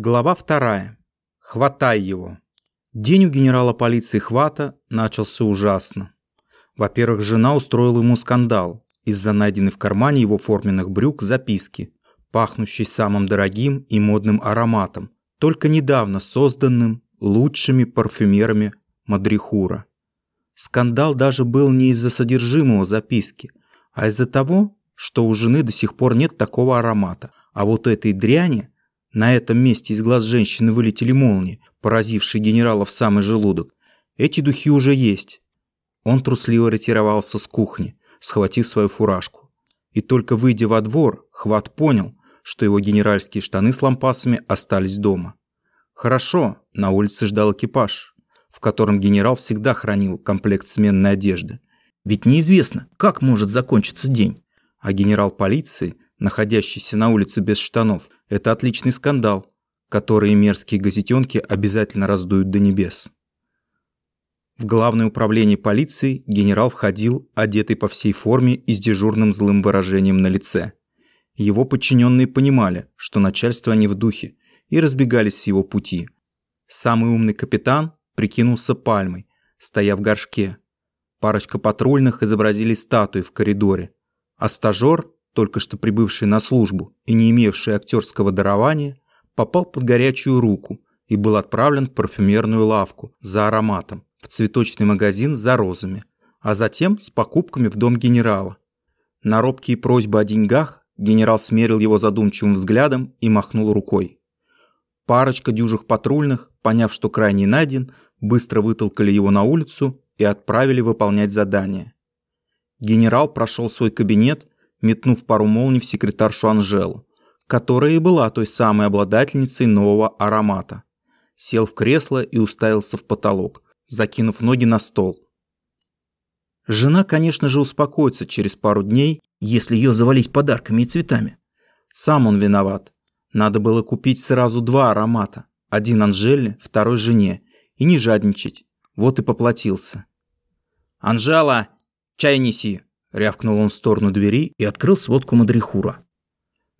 Глава вторая. Хватай его. День у генерала полиции Хвата начался ужасно. Во-первых, жена устроила ему скандал из-за найденной в кармане его форменных брюк записки, пахнущей самым дорогим и модным ароматом, только недавно созданным лучшими парфюмерами Мадрихура. Скандал даже был не из-за содержимого записки, а из-за того, что у жены до сих пор нет такого аромата, а вот этой дряни – на этом месте из глаз женщины вылетели молнии, поразившие генерала в самый желудок. Эти духи уже есть. Он трусливо ретировался с кухни, схватив свою фуражку. И только выйдя во двор, Хват понял, что его генеральские штаны с лампасами остались дома. Хорошо, на улице ждал экипаж, в котором генерал всегда хранил комплект сменной одежды. Ведь неизвестно, как может закончиться день. А генерал полиции, находящийся на улице без штанов, это отличный скандал, который мерзкие газетенки обязательно раздуют до небес. В главное управление полиции генерал входил, одетый по всей форме и с дежурным злым выражением на лице. Его подчиненные понимали, что начальство не в духе, и разбегались с его пути. Самый умный капитан прикинулся пальмой, стоя в горшке. Парочка патрульных изобразили статуи в коридоре, а стажер только что прибывший на службу и не имевший актерского дарования, попал под горячую руку и был отправлен в парфюмерную лавку за ароматом, в цветочный магазин за розами, а затем с покупками в дом генерала. На робкие просьбы о деньгах генерал смерил его задумчивым взглядом и махнул рукой. Парочка дюжих патрульных, поняв, что крайний найден, быстро вытолкали его на улицу и отправили выполнять задание. Генерал прошел свой кабинет метнув пару молний в секретаршу Анжелу, которая и была той самой обладательницей нового аромата. Сел в кресло и уставился в потолок, закинув ноги на стол. Жена, конечно же, успокоится через пару дней, если ее завалить подарками и цветами. Сам он виноват. Надо было купить сразу два аромата. Один Анжеле, второй жене. И не жадничать. Вот и поплатился. «Анжела, чай неси!» Рявкнул он в сторону двери и открыл сводку Мадрихура.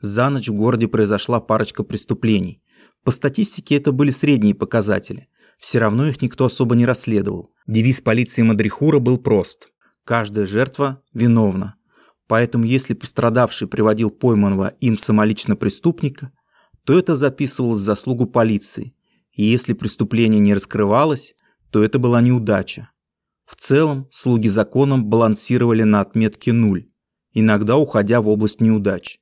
За ночь в городе произошла парочка преступлений. По статистике это были средние показатели. Все равно их никто особо не расследовал. Девиз полиции Мадрихура был прост. Каждая жертва виновна. Поэтому если пострадавший приводил пойманного им самолично преступника, то это записывалось в заслугу полиции. И если преступление не раскрывалось, то это была неудача. В целом, слуги законом балансировали на отметке нуль, иногда уходя в область неудач.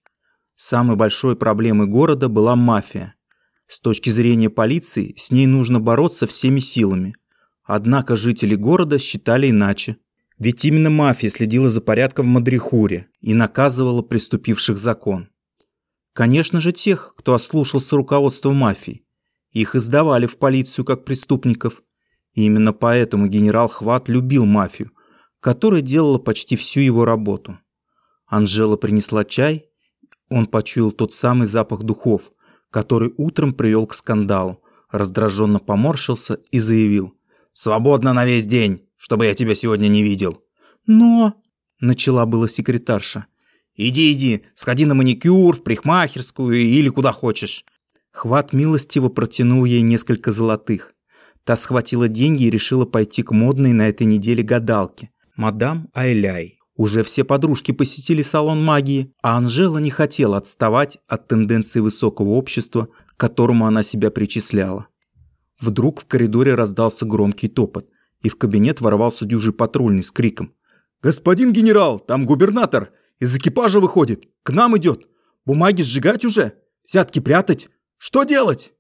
Самой большой проблемой города была мафия. С точки зрения полиции, с ней нужно бороться всеми силами. Однако жители города считали иначе. Ведь именно мафия следила за порядком в Мадрихуре и наказывала преступивших закон. Конечно же тех, кто ослушался руководства мафии. Их издавали в полицию как преступников – и именно поэтому генерал Хват любил мафию, которая делала почти всю его работу. Анжела принесла чай, он почуял тот самый запах духов, который утром привел к скандалу, раздраженно поморщился и заявил. «Свободно на весь день, чтобы я тебя сегодня не видел». «Но...» – начала была секретарша. «Иди, иди, сходи на маникюр, в парикмахерскую или куда хочешь». Хват милостиво протянул ей несколько золотых. Та схватила деньги и решила пойти к модной на этой неделе гадалке. Мадам Айляй. Уже все подружки посетили салон магии, а Анжела не хотела отставать от тенденции высокого общества, к которому она себя причисляла. Вдруг в коридоре раздался громкий топот, и в кабинет ворвался дюжий патрульный с криком. «Господин генерал, там губернатор! Из экипажа выходит! К нам идет! Бумаги сжигать уже? Взятки прятать? Что делать?»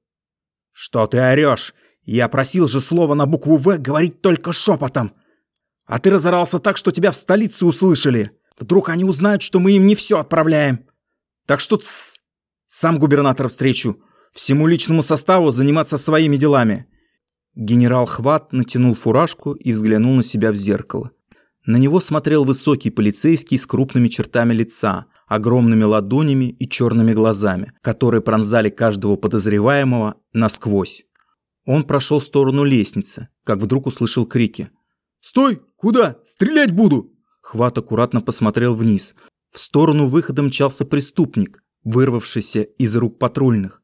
«Что ты орешь? Я просил же слово на букву «В» говорить только шепотом. А ты разорался так, что тебя в столице услышали. Вдруг они узнают, что мы им не все отправляем. Так что тссс. Сам губернатор встречу. Всему личному составу заниматься своими делами. Генерал Хват натянул фуражку и взглянул на себя в зеркало. На него смотрел высокий полицейский с крупными чертами лица, огромными ладонями и черными глазами, которые пронзали каждого подозреваемого насквозь. Он прошел в сторону лестницы, как вдруг услышал крики. «Стой! Куда? Стрелять буду!» Хват аккуратно посмотрел вниз. В сторону выхода мчался преступник, вырвавшийся из рук патрульных.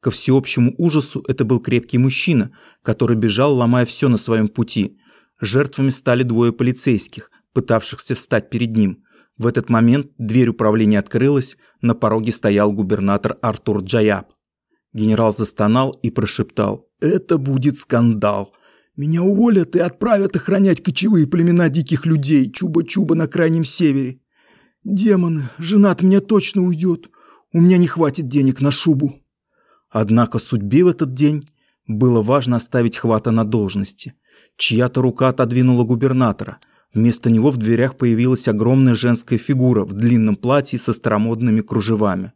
Ко всеобщему ужасу это был крепкий мужчина, который бежал, ломая все на своем пути. Жертвами стали двое полицейских, пытавшихся встать перед ним. В этот момент дверь управления открылась, на пороге стоял губернатор Артур Джаяб. Генерал застонал и прошептал «Это будет скандал! Меня уволят и отправят охранять кочевые племена диких людей, Чуба-Чуба на крайнем севере. Демоны, жена от меня точно уйдет, у меня не хватит денег на шубу». Однако судьбе в этот день было важно оставить Хвата на должности. Чья-то рука отодвинула губернатора. Вместо него в дверях появилась огромная женская фигура в длинном платье со старомодными кружевами.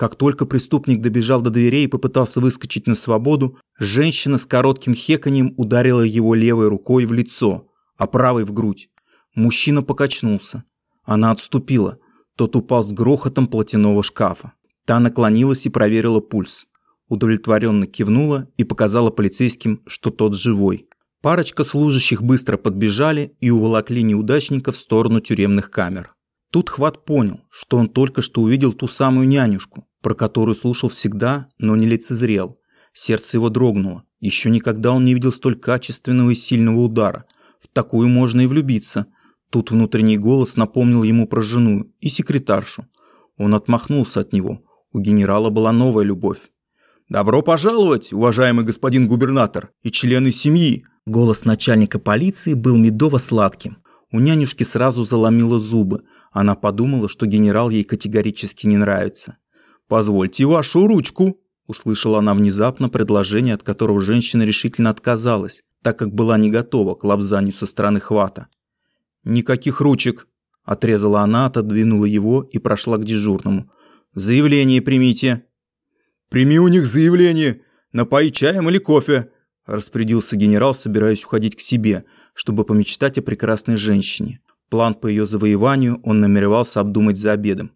Как только преступник добежал до дверей и попытался выскочить на свободу, женщина с коротким хеканьем ударила его левой рукой в лицо, а правой в грудь. Мужчина покачнулся. Она отступила. Тот упал с грохотом платяного шкафа. Та наклонилась и проверила пульс удовлетворенно кивнула и показала полицейским, что тот живой. Парочка служащих быстро подбежали и уволокли неудачника в сторону тюремных камер. Тут Хват понял, что он только что увидел ту самую нянюшку, про которую слушал всегда, но не лицезрел. Сердце его дрогнуло. Еще никогда он не видел столь качественного и сильного удара. В такую можно и влюбиться. Тут внутренний голос напомнил ему про жену и секретаршу. Он отмахнулся от него. У генерала была новая любовь. «Добро пожаловать, уважаемый господин губернатор и члены семьи!» Голос начальника полиции был медово-сладким. У нянюшки сразу заломило зубы. Она подумала, что генерал ей категорически не нравится. «Позвольте вашу ручку!» Услышала она внезапно предложение, от которого женщина решительно отказалась, так как была не готова к лапзанию со стороны хвата. «Никаких ручек!» Отрезала она, отодвинула его и прошла к дежурному. «Заявление примите!» «Прими у них заявление, напои чаем или кофе», – распорядился генерал, собираясь уходить к себе, чтобы помечтать о прекрасной женщине. План по ее завоеванию он намеревался обдумать за обедом.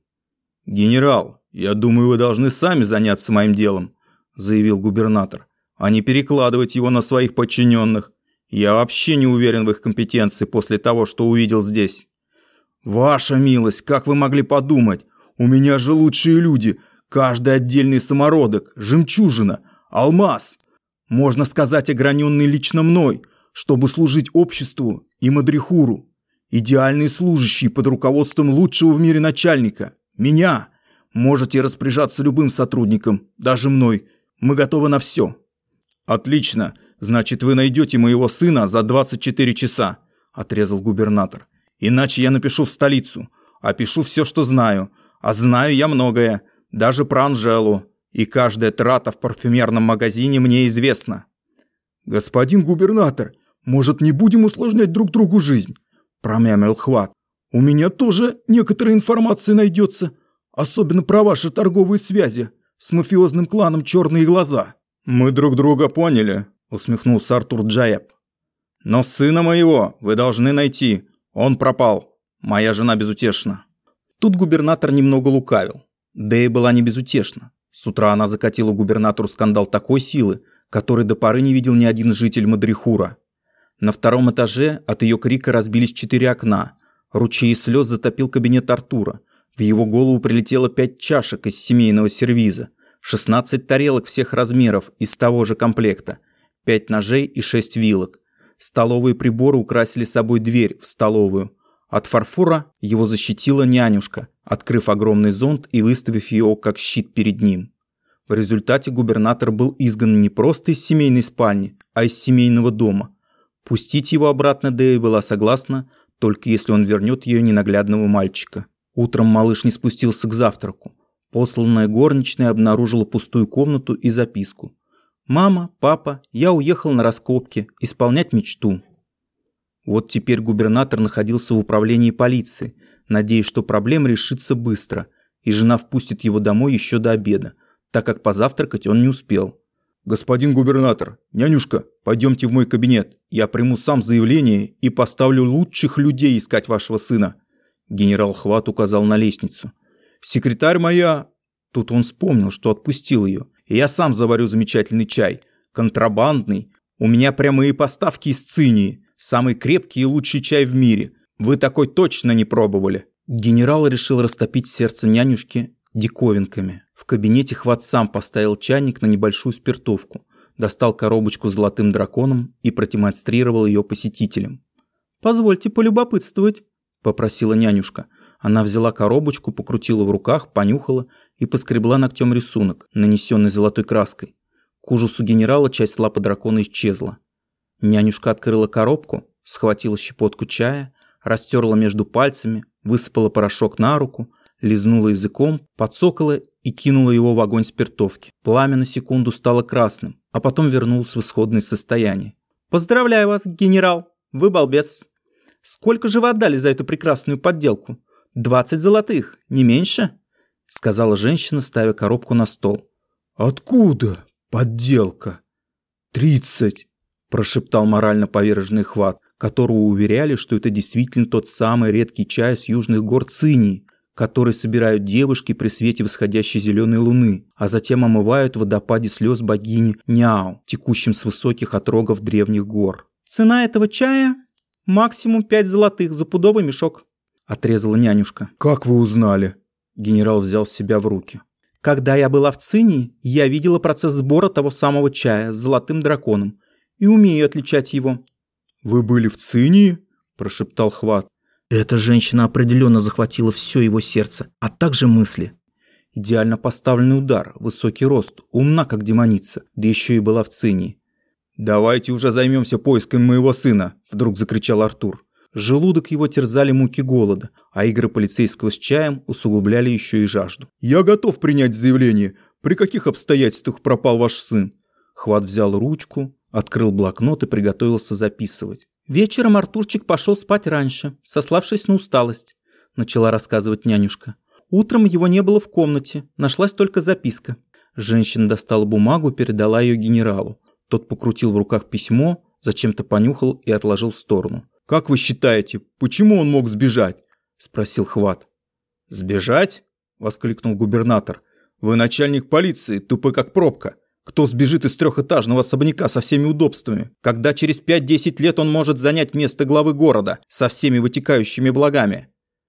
«Генерал, я думаю, вы должны сами заняться моим делом», – заявил губернатор, – «а не перекладывать его на своих подчиненных. Я вообще не уверен в их компетенции после того, что увидел здесь». «Ваша милость, как вы могли подумать? У меня же лучшие люди, Каждый отдельный самородок, жемчужина, алмаз. Можно сказать, ограненный лично мной, чтобы служить обществу и Мадрихуру. Идеальный служащий под руководством лучшего в мире начальника. Меня. Можете распоряжаться любым сотрудником, даже мной. Мы готовы на все. Отлично. Значит, вы найдете моего сына за 24 часа, отрезал губернатор. Иначе я напишу в столицу. Опишу все, что знаю. А знаю я многое даже про Анжелу, и каждая трата в парфюмерном магазине мне известна. «Господин губернатор, может, не будем усложнять друг другу жизнь?» – промямлил Хват. «У меня тоже некоторая информация найдется, особенно про ваши торговые связи с мафиозным кланом «Черные глаза». «Мы друг друга поняли», – усмехнулся Артур Джаяб. «Но сына моего вы должны найти, он пропал, моя жена безутешна». Тут губернатор немного лукавил. Дэя была не безутешна. С утра она закатила губернатору скандал такой силы, который до поры не видел ни один житель Мадрихура. На втором этаже от ее крика разбились четыре окна. Ручей слез затопил кабинет Артура. В его голову прилетело пять чашек из семейного сервиза, 16 тарелок всех размеров из того же комплекта, пять ножей и шесть вилок. Столовые приборы украсили собой дверь в столовую. От фарфора его защитила нянюшка, открыв огромный зонт и выставив его как щит перед ним. В результате губернатор был изгнан не просто из семейной спальни, а из семейного дома. Пустить его обратно Дэя была согласна, только если он вернет ее ненаглядного мальчика. Утром малыш не спустился к завтраку. Посланная горничная обнаружила пустую комнату и записку. «Мама, папа, я уехал на раскопки, исполнять мечту». Вот теперь губернатор находился в управлении полиции, надеясь, что проблема решится быстро, и жена впустит его домой еще до обеда, так как позавтракать он не успел. «Господин губернатор, нянюшка, пойдемте в мой кабинет. Я приму сам заявление и поставлю лучших людей искать вашего сына». Генерал Хват указал на лестницу. «Секретарь моя...» Тут он вспомнил, что отпустил ее. «Я сам заварю замечательный чай. Контрабандный. У меня прямые поставки из Цинии. Самый крепкий и лучший чай в мире. Вы такой точно не пробовали. Генерал решил растопить сердце нянюшки диковинками. В кабинете Хват сам поставил чайник на небольшую спиртовку, достал коробочку с золотым драконом и продемонстрировал ее посетителям. «Позвольте полюбопытствовать», – попросила нянюшка. Она взяла коробочку, покрутила в руках, понюхала и поскребла ногтем рисунок, нанесенный золотой краской. К ужасу генерала часть лапы дракона исчезла. Нянюшка открыла коробку, схватила щепотку чая, растерла между пальцами, высыпала порошок на руку, лизнула языком, подсокала и кинула его в огонь спиртовки. Пламя на секунду стало красным, а потом вернулось в исходное состояние. «Поздравляю вас, генерал! Вы балбес! Сколько же вы отдали за эту прекрасную подделку? Двадцать золотых, не меньше?» Сказала женщина, ставя коробку на стол. «Откуда подделка?» «Тридцать!» прошептал морально поверженный хват, которого уверяли, что это действительно тот самый редкий чай с южных гор Цинии, который собирают девушки при свете восходящей зеленой луны, а затем омывают в водопаде слез богини Няо, текущим с высоких отрогов древних гор. «Цена этого чая – максимум пять золотых за пудовый мешок», – отрезала нянюшка. «Как вы узнали?» Генерал взял себя в руки. «Когда я была в Цинии, я видела процесс сбора того самого чая с золотым драконом и умею отличать его». «Вы были в Цинии?» – прошептал Хват. Эта женщина определенно захватила все его сердце, а также мысли. Идеально поставленный удар, высокий рост, умна как демоница, да еще и была в Цинии. «Давайте уже займемся поиском моего сына!» – вдруг закричал Артур. Желудок его терзали муки голода, а игры полицейского с чаем усугубляли еще и жажду. «Я готов принять заявление. При каких обстоятельствах пропал ваш сын?» Хват взял ручку, Открыл блокнот и приготовился записывать. Вечером Артурчик пошел спать раньше, сославшись на усталость, начала рассказывать нянюшка. Утром его не было в комнате, нашлась только записка. Женщина достала бумагу и передала ее генералу. Тот покрутил в руках письмо, зачем-то понюхал и отложил в сторону. «Как вы считаете, почему он мог сбежать?» – спросил Хват. «Сбежать?» – воскликнул губернатор. «Вы начальник полиции, тупой как пробка. Кто сбежит из трехэтажного особняка со всеми удобствами, когда через 5-10 лет он может занять место главы города со всеми вытекающими благами?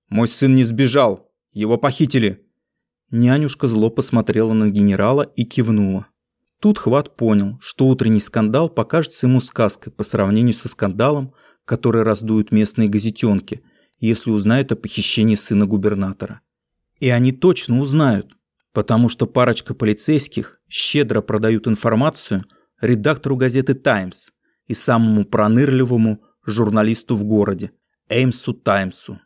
Мой сын не сбежал, его похитили. Нянюшка зло посмотрела на генерала и кивнула. Тут Хват понял, что утренний скандал покажется ему сказкой по сравнению со скандалом, который раздуют местные газетенки, если узнают о похищении сына губернатора. И они точно узнают, потому что парочка полицейских щедро продают информацию редактору газеты «Таймс» и самому пронырливому журналисту в городе Эймсу Таймсу.